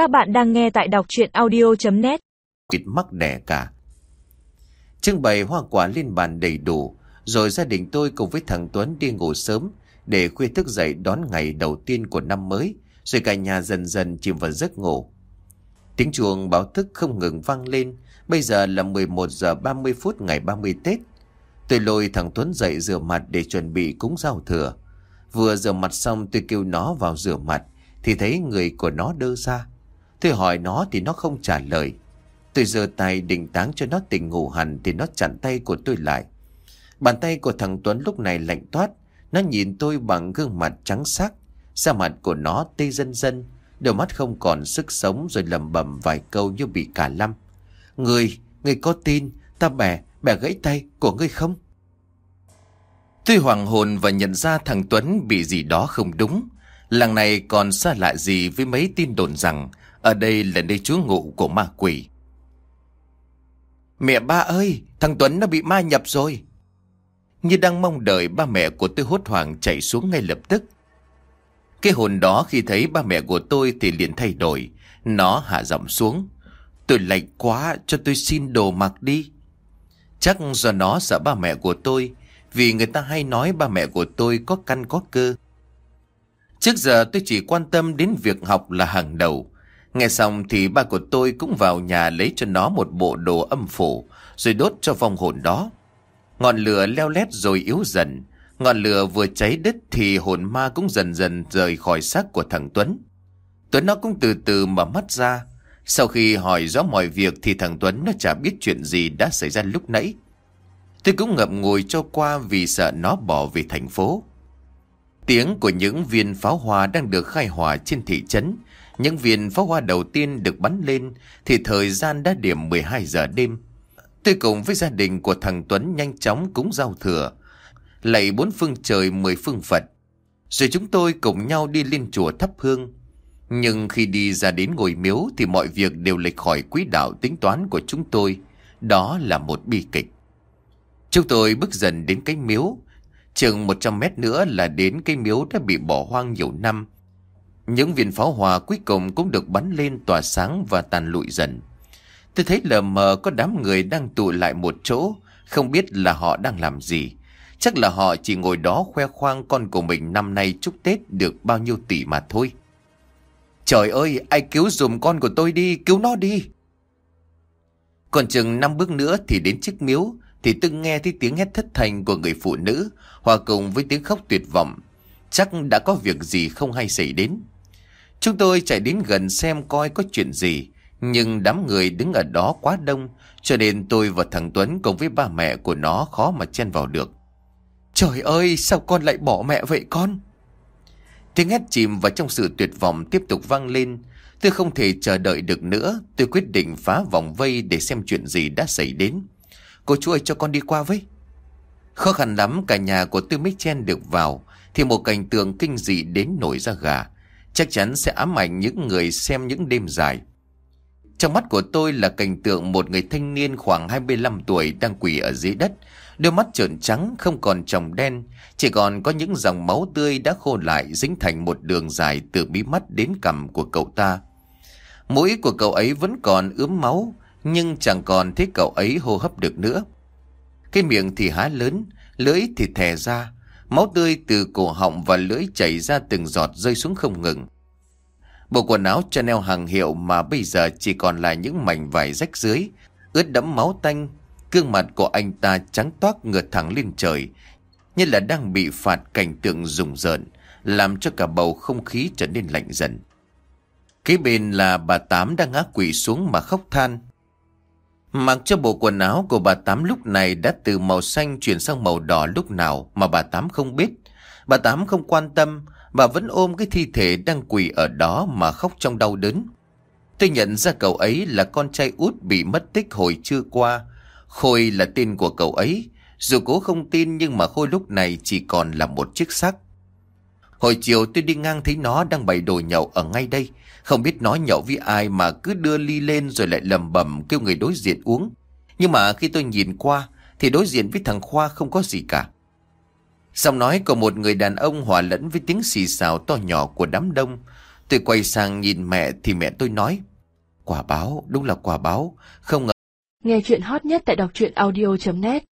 Các bạn đang nghe tại đọc chuyện audio.net Kịt mắc đẻ cả. Trưng bày hoa quả lên bàn đầy đủ, rồi gia đình tôi cùng với thằng Tuấn đi ngủ sớm để khuya thức dậy đón ngày đầu tiên của năm mới, rồi cả nhà dần dần chìm vào giấc ngủ. Tiếng chuông báo thức không ngừng vang lên, bây giờ là 11 giờ 30 phút ngày 30 Tết. Tôi lôi thằng Tuấn dậy rửa mặt để chuẩn bị cúng giao thừa. Vừa rửa mặt xong tôi kêu nó vào rửa mặt, thì thấy người của nó đơ ra. Tôi hỏi nó thì nó không trả lời. Tôi giơ tay định táng cho nó tỉnh ngủ hẳn thì nó chặn tay của tôi lại. Bàn tay của thằng Tuấn lúc này lạnh toát. Nó nhìn tôi bằng gương mặt trắng sắc. Da mặt của nó tê dân dân. Đôi mắt không còn sức sống rồi lầm bầm vài câu như bị cả lăm. Người, người có tin, ta bẻ, bẻ gãy tay của ngươi không? Tôi hoàng hồn và nhận ra thằng Tuấn bị gì đó không đúng. Làng này còn xa lạ gì với mấy tin đồn rằng ở đây là nơi trú ngụ của ma quỷ. Mẹ ba ơi, thằng Tuấn nó bị ma nhập rồi. Như đang mong đợi ba mẹ của tôi hốt hoảng chạy xuống ngay lập tức. Cái hồn đó khi thấy ba mẹ của tôi thì liền thay đổi. Nó hạ giọng xuống. Tôi lạnh quá cho tôi xin đồ mặc đi. Chắc do nó sợ ba mẹ của tôi. Vì người ta hay nói ba mẹ của tôi có căn có cơ. Trước giờ tôi chỉ quan tâm đến việc học là hàng đầu. Nghe xong thì ba của tôi cũng vào nhà lấy cho nó một bộ đồ âm phủ, rồi đốt cho vong hồn đó. Ngọn lửa leo lét rồi yếu dần. Ngọn lửa vừa cháy đứt thì hồn ma cũng dần dần rời khỏi xác của thằng Tuấn. Tuấn nó cũng từ từ mở mắt ra. Sau khi hỏi rõ mọi việc thì thằng Tuấn nó chả biết chuyện gì đã xảy ra lúc nãy. Tôi cũng ngậm ngùi cho qua vì sợ nó bỏ về thành phố. Tiếng của những viên pháo hoa đang được khai hỏa trên thị trấn. Những viên pháo hoa đầu tiên được bắn lên thì thời gian đã điểm 12 giờ đêm. Tôi cùng với gia đình của thằng Tuấn nhanh chóng cúng giao thừa. Lạy bốn phương trời, mười phương Phật. Rồi chúng tôi cùng nhau đi lên chùa thắp hương. Nhưng khi đi ra đến ngôi miếu thì mọi việc đều lệch khỏi quỹ đạo tính toán của chúng tôi. Đó là một bi kịch. Chúng tôi bước dần đến cái miếu. Chừng 100 mét nữa là đến cái miếu đã bị bỏ hoang nhiều năm. Những viên pháo hòa cuối cùng cũng được bắn lên tỏa sáng và tàn lụi dần. Tôi thấy lờ mờ có đám người đang tụ lại một chỗ, không biết là họ đang làm gì. Chắc là họ chỉ ngồi đó khoe khoang con của mình năm nay chúc Tết được bao nhiêu tỷ mà thôi. Trời ơi, ai cứu dùm con của tôi đi, cứu nó đi. Còn chừng năm bước nữa thì đến chiếc miếu, thì từng nghe thấy tiếng hét thất thành của người phụ nữ, hòa cùng với tiếng khóc tuyệt vọng. Chắc đã có việc gì không hay xảy đến. Chúng tôi chạy đến gần xem coi có chuyện gì, nhưng đám người đứng ở đó quá đông, cho nên tôi và thằng Tuấn cùng với ba mẹ của nó khó mà chen vào được. Trời ơi, sao con lại bỏ mẹ vậy con? Tiếng hét chìm vào trong sự tuyệt vọng tiếp tục vang lên. Tôi không thể chờ đợi được nữa, tôi quyết định phá vòng vây để xem chuyện gì đã xảy đến. Cô chú ơi cho con đi qua với. Khó khăn lắm cả nhà của tôi mới chen được vào, thì một cảnh tượng kinh dị đến nổi ra gà. Chắc chắn sẽ ám ảnh những người xem những đêm dài. Trong mắt của tôi là cảnh tượng một người thanh niên khoảng 25 tuổi đang quỳ ở dưới đất. Đôi mắt trợn trắng không còn tròng đen, chỉ còn có những dòng máu tươi đã khô lại dính thành một đường dài từ bí mắt đến cằm của cậu ta. Mũi của cậu ấy vẫn còn ướm máu, nhưng chẳng còn thấy cậu ấy hô hấp được nữa. Cái miệng thì há lớn, lưỡi thì thè ra, máu tươi từ cổ họng và lưỡi chảy ra từng giọt rơi xuống không ngừng. Bộ quần áo Chanel hàng hiệu mà bây giờ chỉ còn lại những mảnh vải rách dưới, ướt đẫm máu tanh, gương mặt của anh ta trắng toát ngược thẳng lên trời, như là đang bị phạt cảnh tượng rùng rợn, làm cho cả bầu không khí trở nên lạnh dần. Kế bên là bà Tám đang ngã quỷ xuống mà khóc than. Mặc cho bộ quần áo của bà Tám lúc này đã từ màu xanh chuyển sang màu đỏ lúc nào mà bà Tám không biết. Bà Tám không quan tâm, bà vẫn ôm cái thi thể đang quỳ ở đó mà khóc trong đau đớn. Tôi nhận ra cậu ấy là con trai út bị mất tích hồi trưa qua. Khôi là tên của cậu ấy. Dù cố không tin nhưng mà Khôi lúc này chỉ còn là một chiếc xác. Hồi chiều tôi đi ngang thấy nó đang bày đồ nhậu ở ngay đây. Không biết nói nhậu với ai mà cứ đưa ly lên rồi lại lầm bầm kêu người đối diện uống. Nhưng mà khi tôi nhìn qua thì đối diện với thằng Khoa không có gì cả. Xong nói có một người đàn ông hòa lẫn với tiếng xì xào to nhỏ của đám đông. Tôi quay sang nhìn mẹ thì mẹ tôi nói. Quả báo, đúng là quả báo. Không ngờ. Nghe chuyện hot nhất tại đọc truyện audio.net